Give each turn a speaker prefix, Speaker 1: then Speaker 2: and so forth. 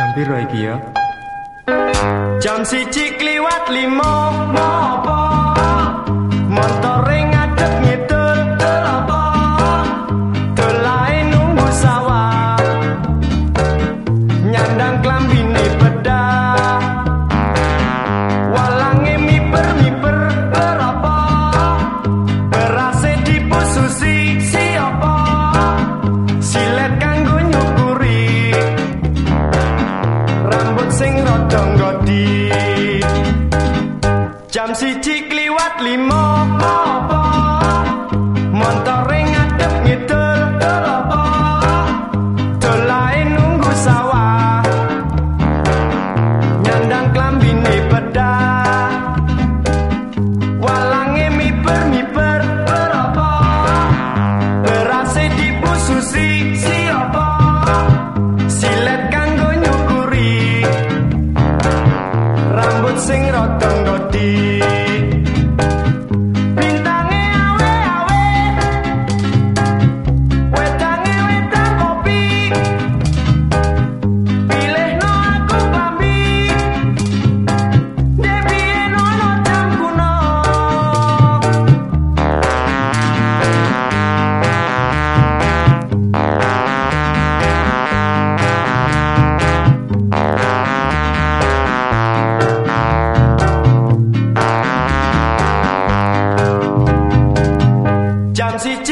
Speaker 1: Jam piro iki ya?
Speaker 2: Jam siji kliwat limo nopo Prodi Jam siji kliwat limo. si